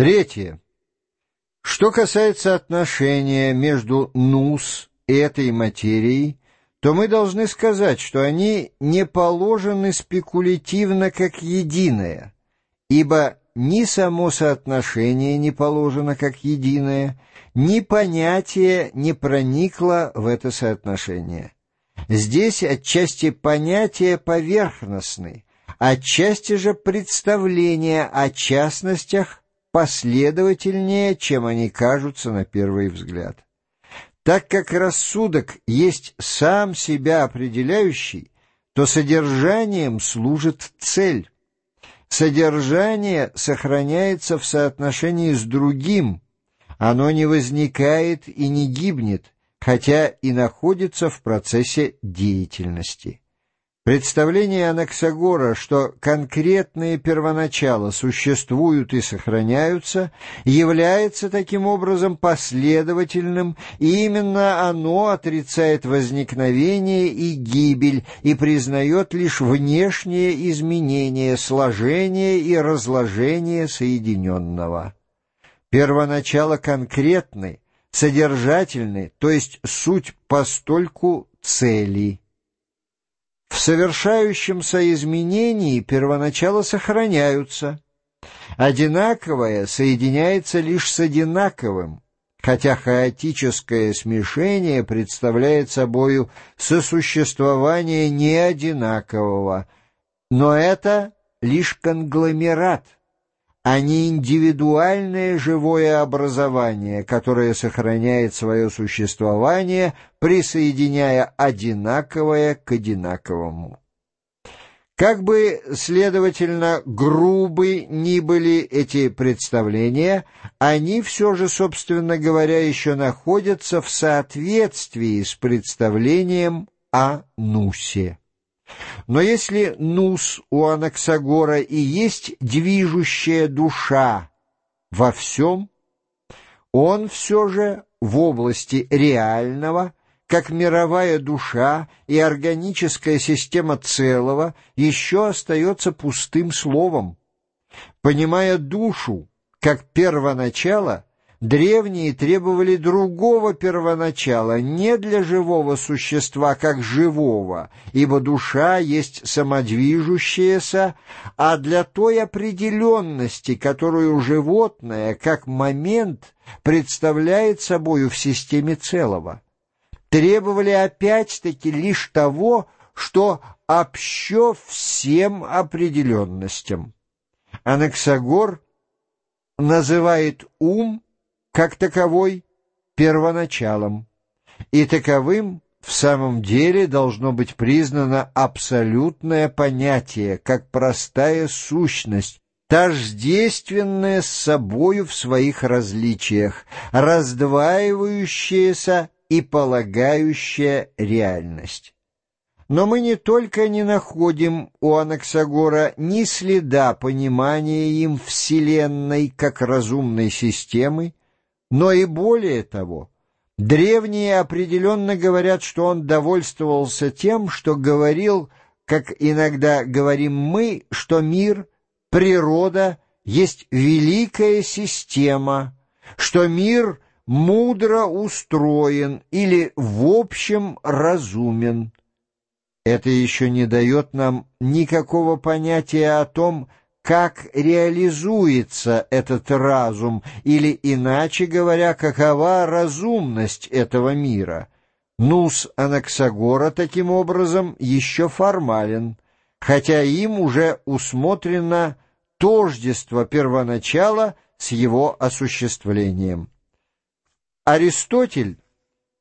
Третье. Что касается отношения между нус и этой материей, то мы должны сказать, что они не положены спекулятивно как единое, ибо ни само соотношение не положено как единое, ни понятие не проникло в это соотношение. Здесь отчасти понятия поверхностны, отчасти же представления о частностях последовательнее, чем они кажутся на первый взгляд. Так как рассудок есть сам себя определяющий, то содержанием служит цель. Содержание сохраняется в соотношении с другим, оно не возникает и не гибнет, хотя и находится в процессе деятельности. Представление Анаксагора, что конкретные первоначала существуют и сохраняются, является таким образом последовательным, и именно оно отрицает возникновение и гибель и признает лишь внешние изменения, сложения и разложения соединенного. Первоначало конкретны, содержательны, то есть суть постольку цели. В совершающемся изменении первоначала сохраняются. Одинаковое соединяется лишь с одинаковым, хотя хаотическое смешение представляет собою сосуществование неодинакового, но это лишь конгломерат — а не индивидуальное живое образование, которое сохраняет свое существование, присоединяя одинаковое к одинаковому. Как бы, следовательно, грубы ни были эти представления, они все же, собственно говоря, еще находятся в соответствии с представлением о Нусе. Но если нус у Анаксагора и есть движущая душа во всем, он все же в области реального, как мировая душа и органическая система целого, еще остается пустым словом. Понимая душу как первоначало, Древние требовали другого первоначала, не для живого существа, как живого, ибо душа есть самодвижущаяся, а для той определенности, которую животное, как момент, представляет собою в системе целого. Требовали опять-таки лишь того, что общо всем определенностям. Анаксагор называет ум как таковой первоначалом, и таковым в самом деле должно быть признано абсолютное понятие, как простая сущность, тождественная с собою в своих различиях, раздваивающаяся и полагающая реальность. Но мы не только не находим у Анаксагора ни следа понимания им Вселенной как разумной системы, но и более того, древние определенно говорят, что он довольствовался тем, что говорил, как иногда говорим мы, что мир, природа есть великая система, что мир мудро устроен или в общем разумен. Это еще не дает нам никакого понятия о том, как реализуется этот разум, или, иначе говоря, какова разумность этого мира. Нус Анаксагора, таким образом, еще формален, хотя им уже усмотрено тождество первоначала с его осуществлением. Аристотель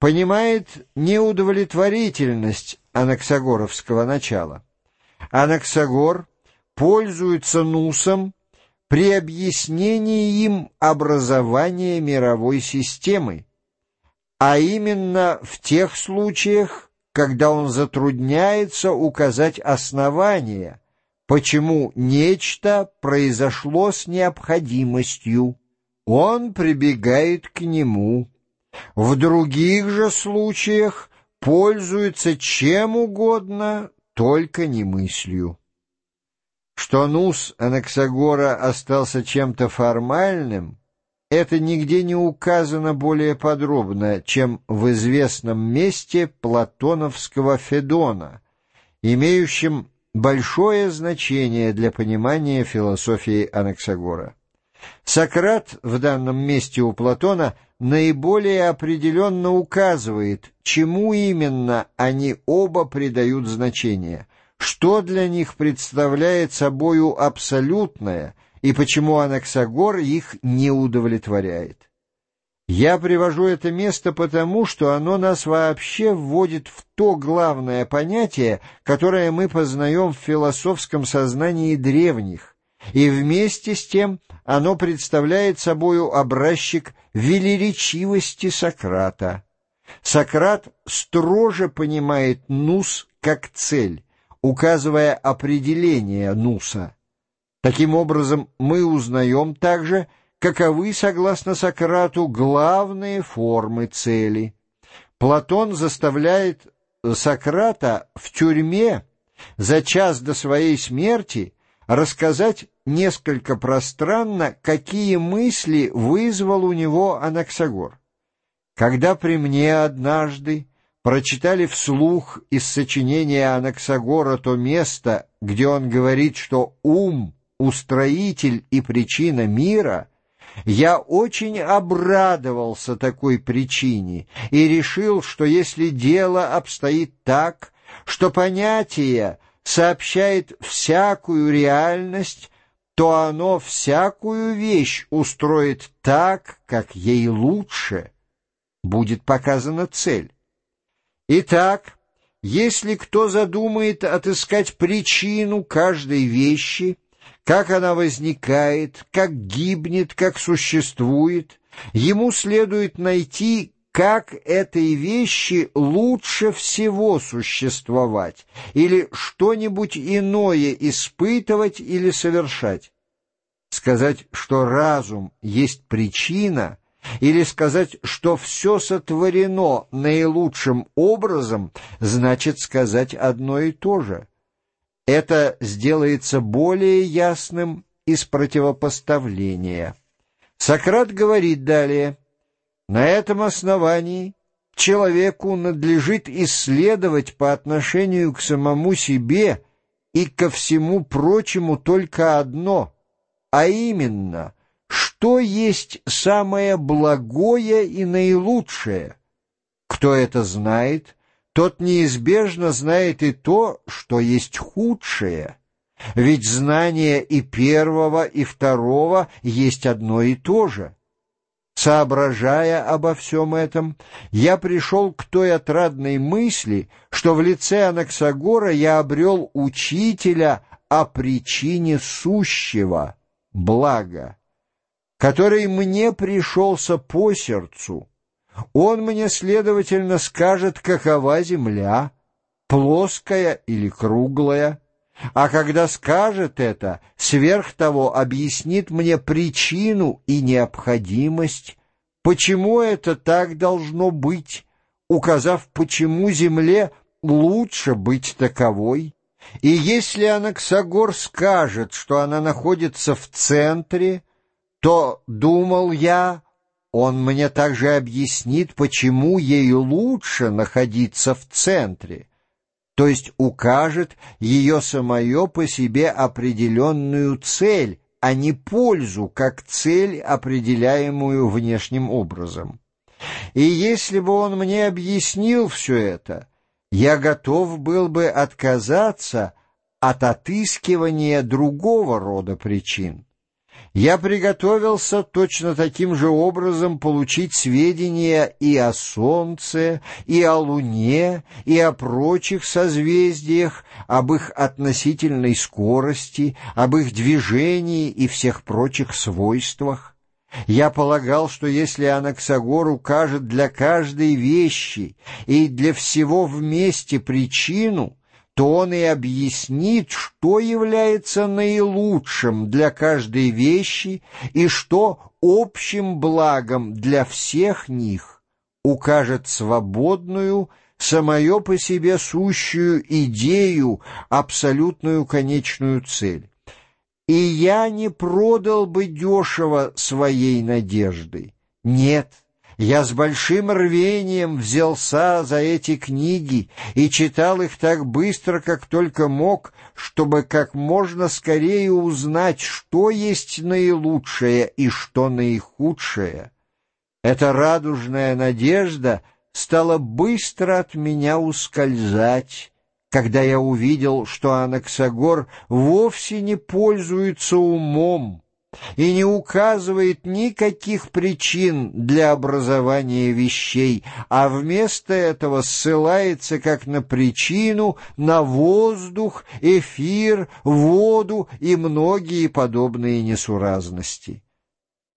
понимает неудовлетворительность анаксагоровского начала. Анаксагор — пользуются нусом при объяснении им образования мировой системы, а именно в тех случаях, когда он затрудняется указать основания, почему нечто произошло с необходимостью, он прибегает к нему. В других же случаях пользуется чем угодно, только не мыслью. Что нус Анаксагора остался чем-то формальным, это нигде не указано более подробно, чем в известном месте платоновского Федона, имеющем большое значение для понимания философии Анаксагора. Сократ в данном месте у Платона наиболее определенно указывает, чему именно они оба придают значение, что для них представляет собою абсолютное и почему Анаксагор их не удовлетворяет. Я привожу это место потому, что оно нас вообще вводит в то главное понятие, которое мы познаем в философском сознании древних, и вместе с тем оно представляет собою образчик велеречивости Сократа. Сократ строже понимает нус как цель, указывая определение нуса. Таким образом, мы узнаем также, каковы, согласно Сократу, главные формы цели. Платон заставляет Сократа в тюрьме за час до своей смерти рассказать несколько пространно, какие мысли вызвал у него Анаксагор. Когда при мне однажды прочитали вслух из сочинения Анаксагора то место, где он говорит, что ум — устроитель и причина мира, я очень обрадовался такой причине и решил, что если дело обстоит так, что понятие сообщает всякую реальность, то оно всякую вещь устроит так, как ей лучше. Будет показана цель. Итак, если кто задумает отыскать причину каждой вещи, как она возникает, как гибнет, как существует, ему следует найти как этой вещи лучше всего существовать или что-нибудь иное испытывать или совершать. Сказать, что разум есть причина, или сказать, что все сотворено наилучшим образом, значит сказать одно и то же. Это сделается более ясным из противопоставления. Сократ говорит далее — на этом основании человеку надлежит исследовать по отношению к самому себе и ко всему прочему только одно, а именно, что есть самое благое и наилучшее. Кто это знает, тот неизбежно знает и то, что есть худшее. Ведь знание и первого, и второго есть одно и то же. Соображая обо всем этом, я пришел к той отрадной мысли, что в лице Анаксагора я обрел учителя о причине сущего, блага, который мне пришелся по сердцу. Он мне, следовательно, скажет, какова земля, плоская или круглая, а когда скажет это, сверх того объяснит мне причину и необходимость, почему это так должно быть, указав, почему земле лучше быть таковой. И если Анаксагор скажет, что она находится в центре, то, думал я, он мне также объяснит, почему ей лучше находиться в центре то есть укажет ее самое по себе определенную цель, а не пользу, как цель, определяемую внешним образом. И если бы он мне объяснил все это, я готов был бы отказаться от отыскивания другого рода причин. Я приготовился точно таким же образом получить сведения и о Солнце, и о Луне, и о прочих созвездиях, об их относительной скорости, об их движении и всех прочих свойствах. Я полагал, что если Анаксагор укажет для каждой вещи и для всего вместе причину, то он и объяснит, что является наилучшим для каждой вещи и что общим благом для всех них, укажет свободную, самое по себе сущую идею, абсолютную конечную цель. и я не продал бы дешево своей надежды. Нет, я с большим рвением взялся за эти книги и читал их так быстро, как только мог, чтобы как можно скорее узнать, что есть наилучшее и что наихудшее. Эта радужная надежда стала быстро от меня ускользать, когда я увидел, что Анаксагор вовсе не пользуется умом и не указывает никаких причин для образования вещей, а вместо этого ссылается как на причину на воздух, эфир, воду и многие подобные несуразности.